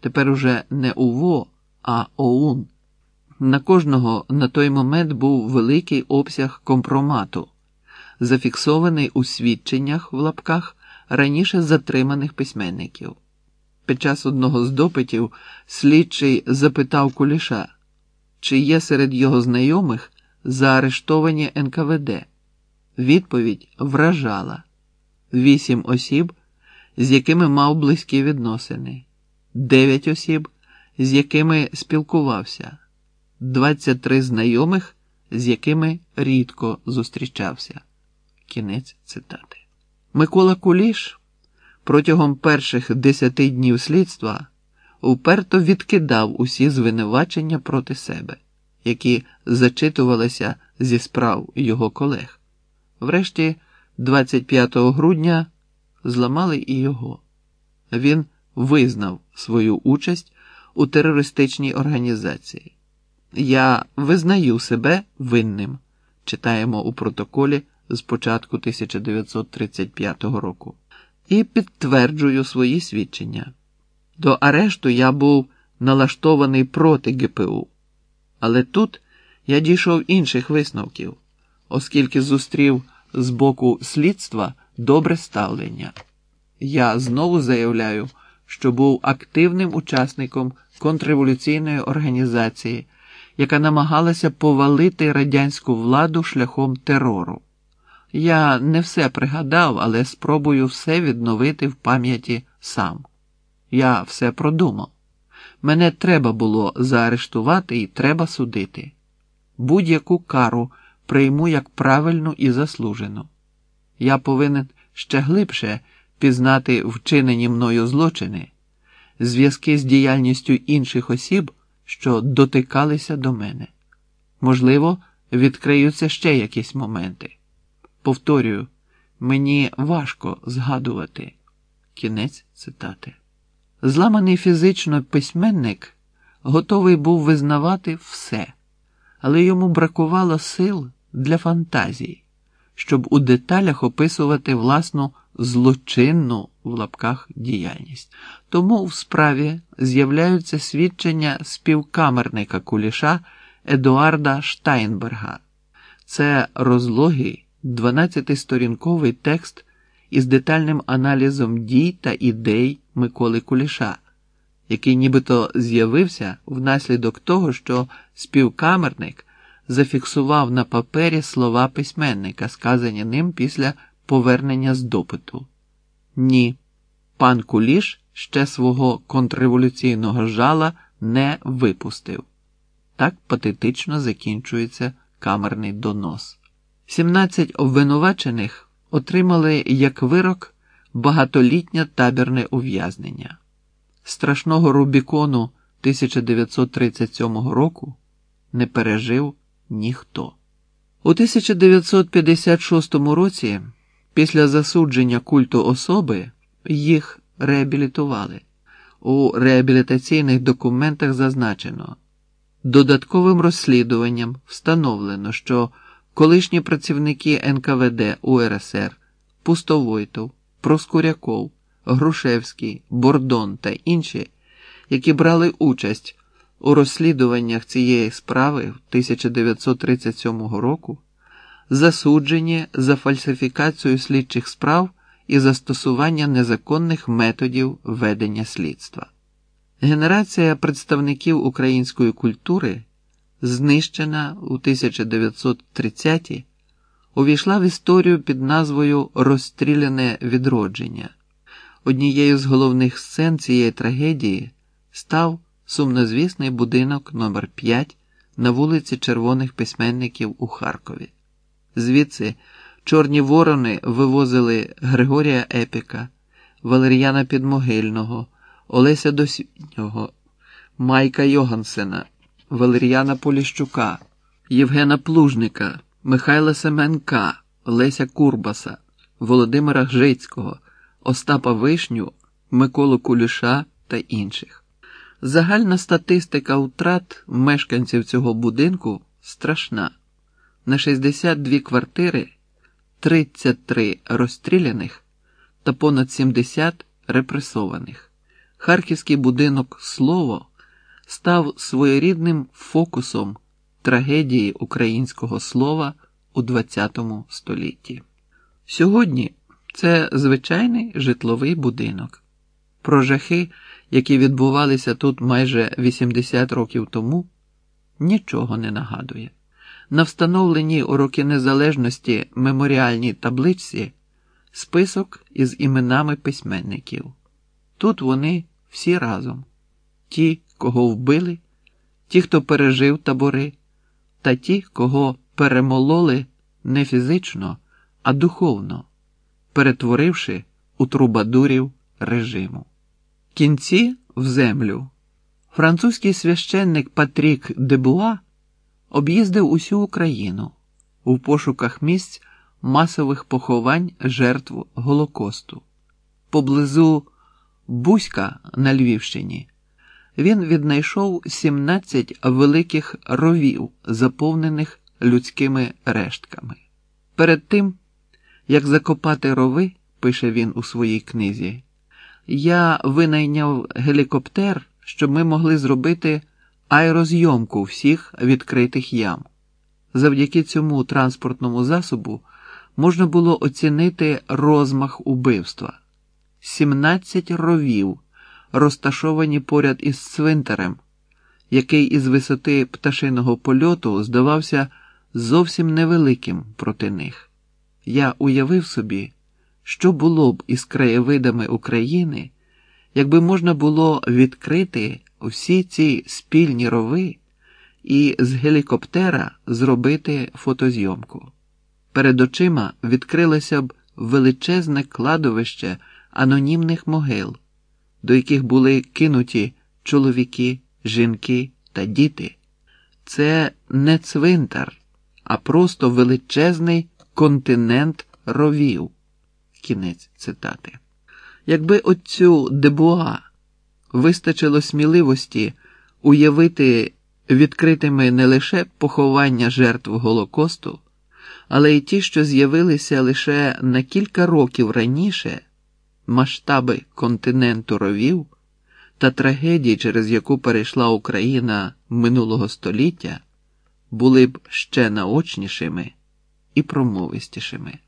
Тепер уже не УВО, а ОУН. На кожного на той момент був великий обсяг компромату, зафіксований у свідченнях в лапках раніше затриманих письменників. Під час одного з допитів слідчий запитав Куліша, чи є серед його знайомих заарештовані НКВД. Відповідь вражала вісім осіб, з якими мав близькі відносини, дев'ять осіб, з якими спілкувався, 23 знайомих, з якими рідко зустрічався. Кінець цитати. Микола Куліш протягом перших десяти днів слідства уперто відкидав усі звинувачення проти себе, які зачитувалися зі справ його колег. Врешті, 25 грудня, зламали і його. Він визнав свою участь у терористичній організації. Я визнаю себе винним, читаємо у протоколі з початку 1935 року, і підтверджую свої свідчення. До арешту я був налаштований проти ГПУ, але тут я дійшов інших висновків, оскільки зустрів з боку слідства добре ставлення. Я знову заявляю, що був активним учасником контрреволюційної організації, яка намагалася повалити радянську владу шляхом терору. Я не все пригадав, але спробую все відновити в пам'яті сам. Я все продумав. Мене треба було заарештувати і треба судити. Будь-яку кару прийму як правильну і заслужену. Я повинен ще глибше пізнати вчинені мною злочини, зв'язки з діяльністю інших осіб, що дотикалися до мене. Можливо, відкриються ще якісь моменти. Повторюю, мені важко згадувати. Кінець цитати. Зламаний фізично письменник готовий був визнавати все, але йому бракувало сил для фантазії, щоб у деталях описувати власну злочинну в лапках діяльність. Тому в справі з'являються свідчення співкамерника куліша Едуарда Штайнберга. Це розлогий 12-сторінковий текст із детальним аналізом дій та ідей Миколи Куліша, який нібито з'явився внаслідок того, що співкамерник зафіксував на папері слова письменника, сказані ним після повернення з допиту. Ні, пан Куліш ще свого контрреволюційного жала не випустив. Так патетично закінчується камерний донос. 17 обвинувачених отримали як вирок багатолітнє табірне ув'язнення. Страшного Рубікону 1937 року не пережив ніхто. У 1956 році, після засудження культу особи, їх реабілітували. У реабілітаційних документах зазначено, додатковим розслідуванням встановлено, що колишні працівники НКВД УРСР Пустовойтов, Проскуряков, Грушевський, Бордон та інші, які брали участь у розслідуваннях цієї справи 1937 року, засуджені за фальсифікацію слідчих справ і застосування незаконних методів ведення слідства. Генерація представників української культури, знищена у 1930-ті, увійшла в історію під назвою Розстріляне відродження. Однією з головних сцен цієї трагедії став сумнозвісний будинок номер 5 на вулиці Червоних письменників у Харкові. Звідси чорні ворони вивозили Григорія Епіка, Валеріяна Підмогильного, Олеся Досвітнього, Майка Йогансена, Валеріяна Поліщука, Євгена Плужника, Михайла Семенка, Леся Курбаса, Володимира Гжицького, Остапа Вишню, Миколу Куліша та інших. Загальна статистика втрат мешканців цього будинку страшна. На 62 квартири 33 розстріляних та понад 70 репресованих. Харківський будинок Слово став своєрідним фокусом трагедії українського слова у ХХ столітті. Сьогодні це звичайний житловий будинок. Про жахи, які відбувалися тут майже 80 років тому, нічого не нагадує. На встановленій у роки незалежності меморіальній табличці список із іменами письменників. Тут вони всі разом: ті, кого вбили, ті, хто пережив табори, та ті, кого перемололи не фізично, а духовно, перетворивши у трубадурів режиму. Кінці в землю. Французький священник Патрік Дебуа об'їздив усю Україну у пошуках місць масових поховань жертв Голокосту. Поблизу Бузька на Львівщині він віднайшов 17 великих ровів, заповнених людськими рештками. Перед тим, як закопати рови, пише він у своїй книзі, я винайняв гелікоптер, щоб ми могли зробити аерозйомку всіх відкритих ям. Завдяки цьому транспортному засобу можна було оцінити розмах убивства. 17 ровів, розташовані поряд із цвинтарем, який із висоти пташиного польоту здавався зовсім невеликим проти них. Я уявив собі, що було б із краєвидами України, якби можна було відкрити всі ці спільні рови і з гелікоптера зробити фотозйомку. Перед очима відкрилося б величезне кладовище анонімних могил, до яких були кинуті чоловіки, жінки та діти. Це не цвинтар, а просто величезний континент ровів. Кінець цитати. Якби отцю Дебуа вистачило сміливості уявити відкритими не лише поховання жертв Голокосту, але й ті, що з'явилися лише на кілька років раніше, масштаби континенту ровів та трагедії, через яку перейшла Україна минулого століття, були б ще наочнішими і промовистішими.